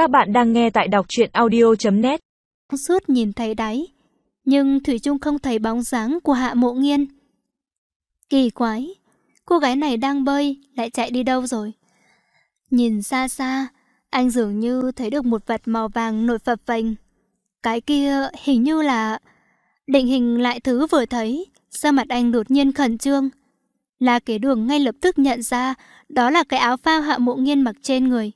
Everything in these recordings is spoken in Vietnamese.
Các bạn đang nghe tại đọc truyện audio.net Suốt nhìn thấy đáy, nhưng Thủy Trung không thấy bóng dáng của Hạ Mộ Nghiên. Kỳ quái, cô gái này đang bơi, lại chạy đi đâu rồi? Nhìn xa xa, anh dường như thấy được một vật màu vàng nổi phập phình. Cái kia hình như là... Định hình lại thứ vừa thấy, sao mặt anh đột nhiên khẩn trương. La kế đường ngay lập tức nhận ra đó là cái áo phao hạ mộ nghiên mặc trên người.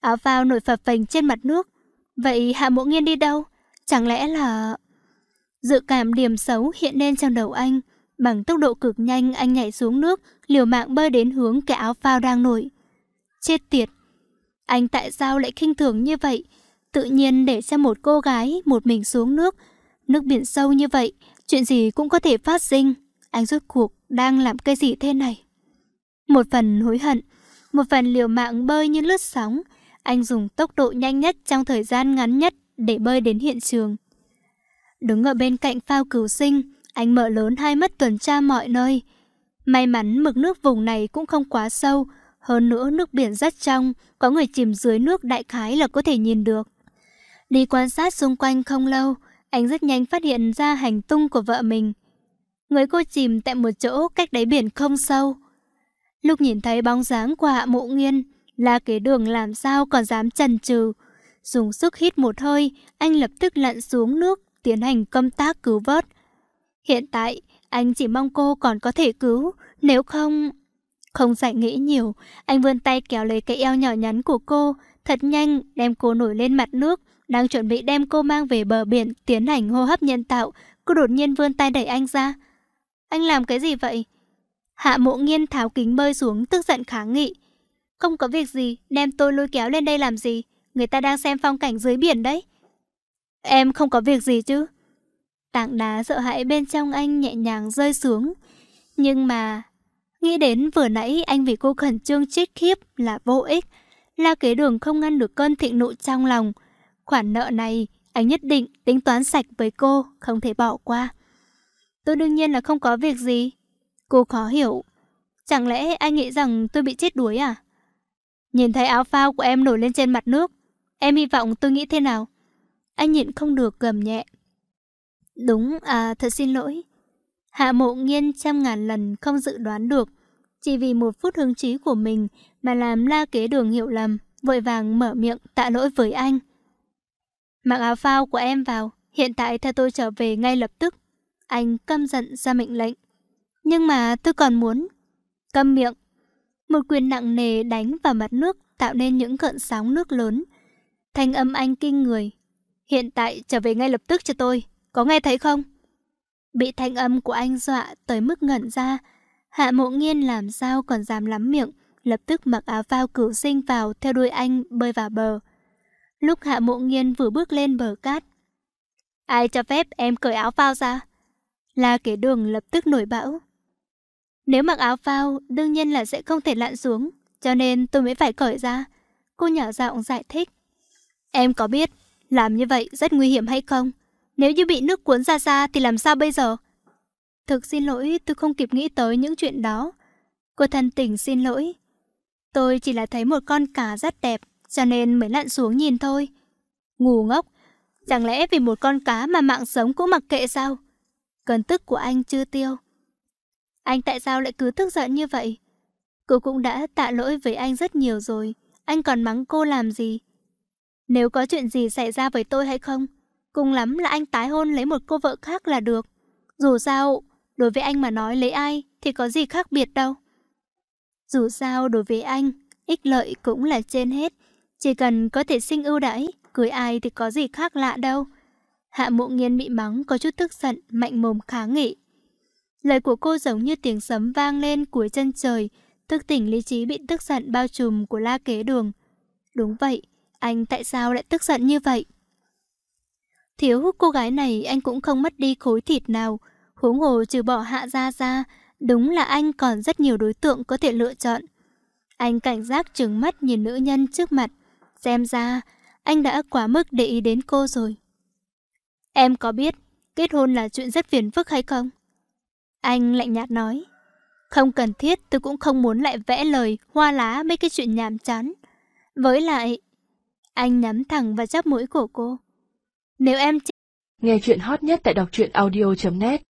Áo phao nổi phập phình trên mặt nước. Vậy hạ mộ nghiên đi đâu? Chẳng lẽ là... Dự cảm điểm xấu hiện lên trong đầu anh. Bằng tốc độ cực nhanh anh nhảy xuống nước, liều mạng bơi đến hướng cái áo phao đang nổi. Chết tiệt! Anh tại sao lại khinh thường như vậy? Tự nhiên để cho một cô gái một mình xuống nước. Nước biển sâu như vậy, chuyện gì cũng có thể phát sinh. Anh rốt cuộc đang làm cái gì thế này? Một phần hối hận, một phần liều mạng bơi như lướt sóng. Anh dùng tốc độ nhanh nhất trong thời gian ngắn nhất để bơi đến hiện trường. Đứng ở bên cạnh phao cứu sinh, anh mở lớn hai mắt tuần tra mọi nơi. May mắn mực nước vùng này cũng không quá sâu, hơn nữa nước biển rất trong, có người chìm dưới nước đại khái là có thể nhìn được. Đi quan sát xung quanh không lâu, anh rất nhanh phát hiện ra hành tung của vợ mình. Người cô chìm tại một chỗ cách đáy biển không sâu. Lúc nhìn thấy bóng dáng của hạ mộ nghiên, là kế đường làm sao còn dám chần chừ. Dùng sức hít một hơi, anh lập tức lặn xuống nước, tiến hành công tác cứu vớt. Hiện tại, anh chỉ mong cô còn có thể cứu, nếu không... Không dạy nghĩ nhiều, anh vươn tay kéo lấy cái eo nhỏ nhắn của cô, thật nhanh đem cô nổi lên mặt nước, đang chuẩn bị đem cô mang về bờ biển tiến hành hô hấp nhân tạo, cô đột nhiên vươn tay đẩy anh ra. Anh làm cái gì vậy? Hạ mộ nghiên tháo kính bơi xuống tức giận kháng nghị. Không có việc gì, đem tôi lôi kéo lên đây làm gì? Người ta đang xem phong cảnh dưới biển đấy. Em không có việc gì chứ? Tảng đá sợ hãi bên trong anh nhẹ nhàng rơi xuống. Nhưng mà... Nghĩ đến vừa nãy anh vì cô khẩn trương chết khiếp là vô ích. La kế đường không ngăn được cơn thịnh nộ trong lòng. Khoản nợ này, anh nhất định tính toán sạch với cô, không thể bỏ qua. Tôi đương nhiên là không có việc gì. Cô khó hiểu. Chẳng lẽ anh nghĩ rằng tôi bị chết đuối à? Nhìn thấy áo phao của em nổi lên trên mặt nước. Em hy vọng tôi nghĩ thế nào? Anh nhịn không được gầm nhẹ. Đúng, à thật xin lỗi. Hạ mộ nghiên trăm ngàn lần không dự đoán được. Chỉ vì một phút hứng trí của mình mà làm la kế đường hiệu lầm, vội vàng mở miệng tạ lỗi với anh. Mặc áo phao của em vào, hiện tại theo tôi trở về ngay lập tức. Anh căm giận ra mệnh lệnh. Nhưng mà tôi còn muốn... Câm miệng. Một quyền nặng nề đánh vào mặt nước, tạo nên những cận sóng nước lớn. Thanh âm anh kinh người. Hiện tại trở về ngay lập tức cho tôi. Có nghe thấy không? Bị thanh âm của anh dọa tới mức ngẩn ra. Hạ mộ nghiên làm sao còn dám lắm miệng. Lập tức mặc áo phao cửu sinh vào theo đuôi anh bơi vào bờ. Lúc hạ mộ nghiên vừa bước lên bờ cát. Ai cho phép em cởi áo phao ra? La kế đường lập tức nổi bão. Nếu mặc áo phao, đương nhiên là sẽ không thể lặn xuống, cho nên tôi mới phải cởi ra. Cô nhỏ giọng giải thích. Em có biết, làm như vậy rất nguy hiểm hay không? Nếu như bị nước cuốn ra xa thì làm sao bây giờ? Thực xin lỗi, tôi không kịp nghĩ tới những chuyện đó. Cô thân tình xin lỗi. Tôi chỉ là thấy một con cá rất đẹp, cho nên mới lặn xuống nhìn thôi. Ngu ngốc, chẳng lẽ vì một con cá mà mạng sống cũng mặc kệ sao? Cơn tức của anh chưa tiêu. Anh tại sao lại cứ tức giận như vậy? Cô cũng đã tạ lỗi với anh rất nhiều rồi. Anh còn mắng cô làm gì? Nếu có chuyện gì xảy ra với tôi hay không? Cùng lắm là anh tái hôn lấy một cô vợ khác là được. Dù sao, đối với anh mà nói lấy ai thì có gì khác biệt đâu. Dù sao, đối với anh, ích lợi cũng là trên hết. Chỉ cần có thể sinh ưu đãi, cưới ai thì có gì khác lạ đâu. Hạ mộ nghiên bị mắng có chút tức giận, mạnh mồm kháng nghị. Lời của cô giống như tiếng sấm vang lên cuối chân trời, thức tỉnh lý trí bị tức giận bao trùm của la kế đường. Đúng vậy, anh tại sao lại tức giận như vậy? Thiếu cô gái này anh cũng không mất đi khối thịt nào, huống hồ trừ bỏ hạ ra ra, đúng là anh còn rất nhiều đối tượng có thể lựa chọn. Anh cảnh giác trừng mắt nhìn nữ nhân trước mặt, xem ra anh đã quá mức để ý đến cô rồi. Em có biết kết hôn là chuyện rất phiền phức hay không? Anh lạnh nhạt nói. Không cần thiết tôi cũng không muốn lại vẽ lời, hoa lá mấy cái chuyện nhàm chán. Với lại, Anh nắm thẳng vào chắp mũi của cô. Nếu em Nghe chuyện hot nhất tại đọc truyện audio.net